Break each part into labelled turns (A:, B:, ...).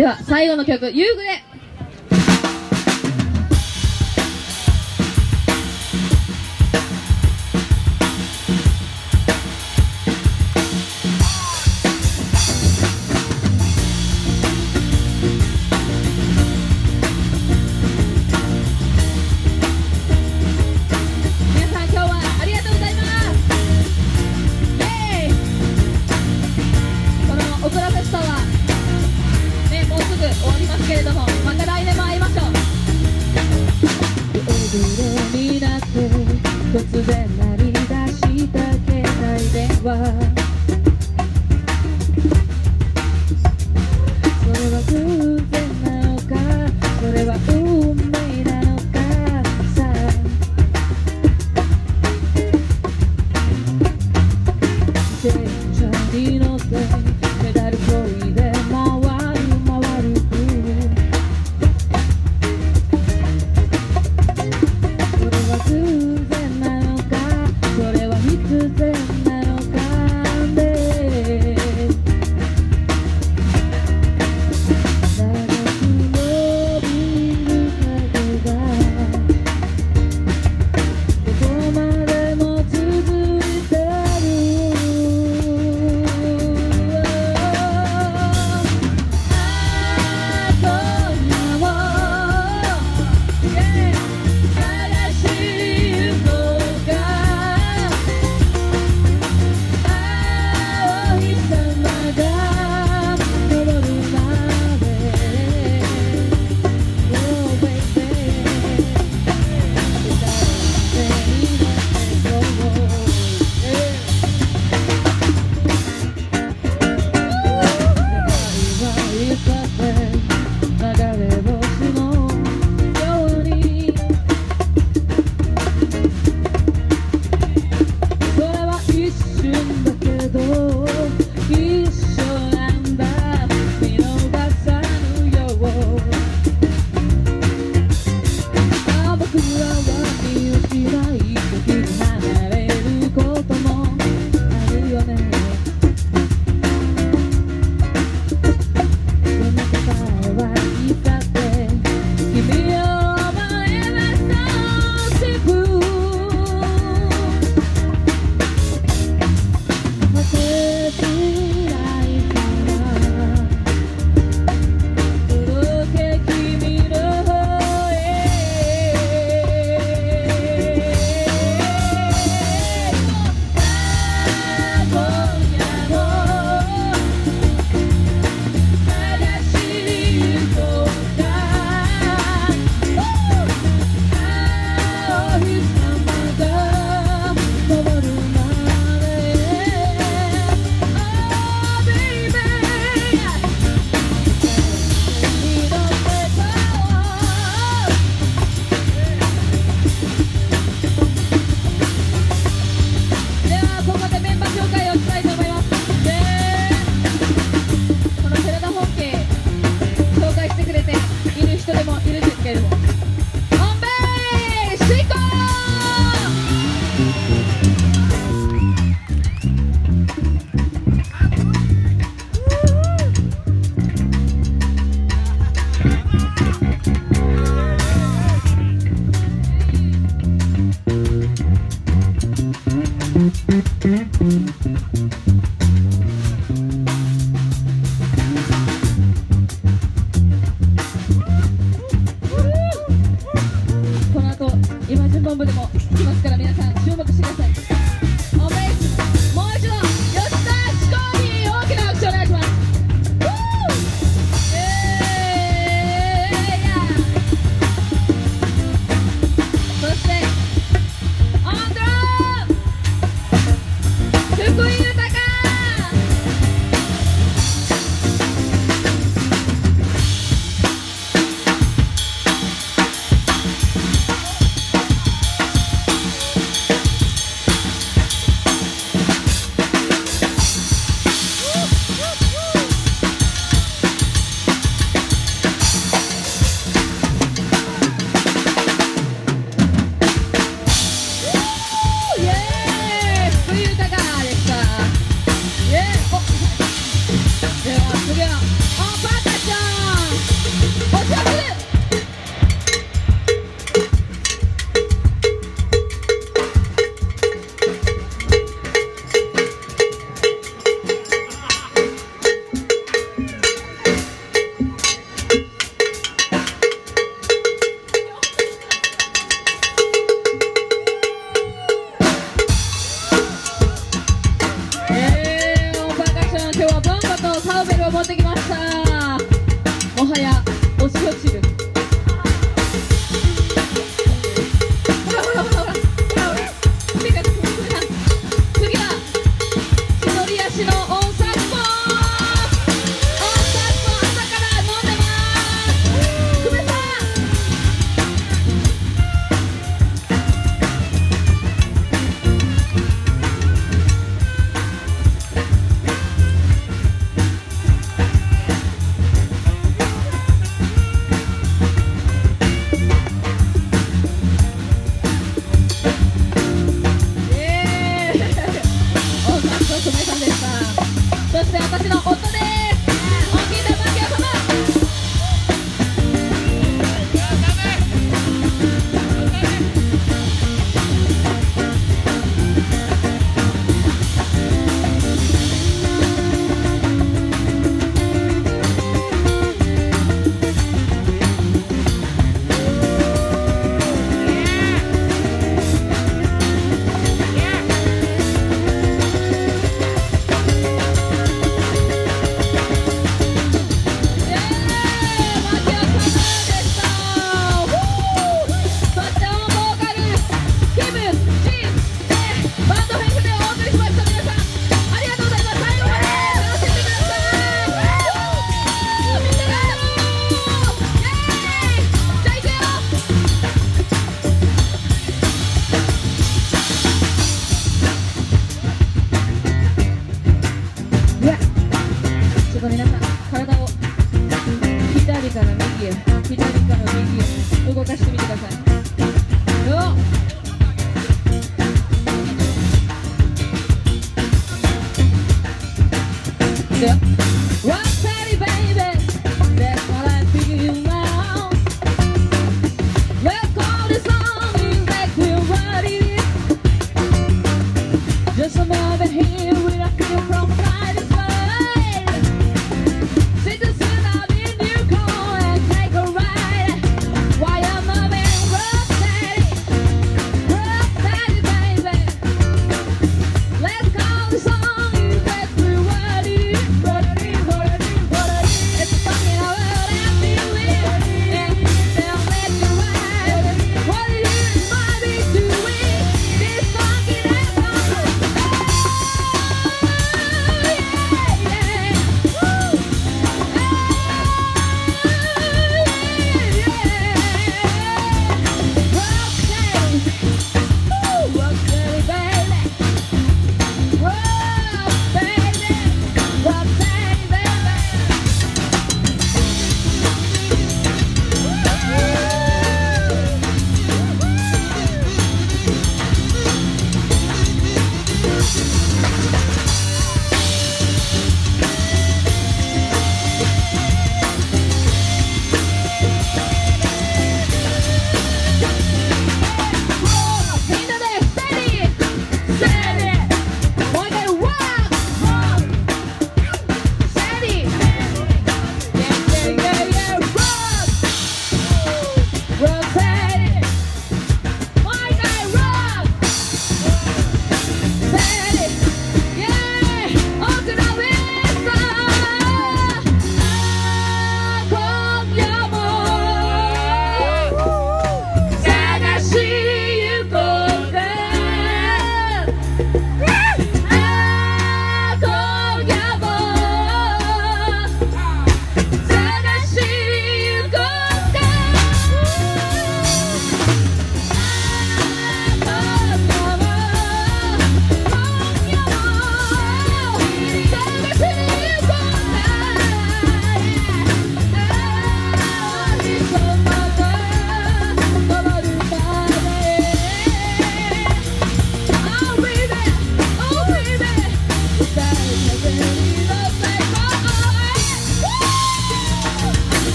A: では最後の曲夕暮れ。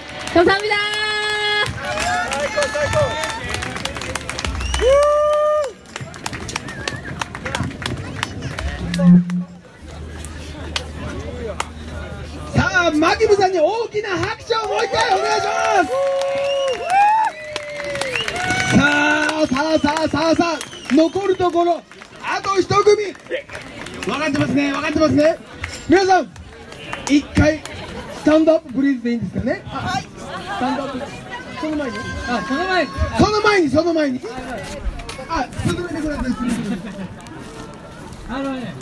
A: 감사합니다.
B: さあマキムさんに大きな拍手をもう一回お願いしますさあさあさあさあさあ残るところあと一組分かってますね分かってますね皆さん一回 スタンドアップブリーズでいいんですかね？はい。スタンドアップ。その前に。
C: あその前に。
B: その前に。その前にあ進めてください。進めてください。
C: あのね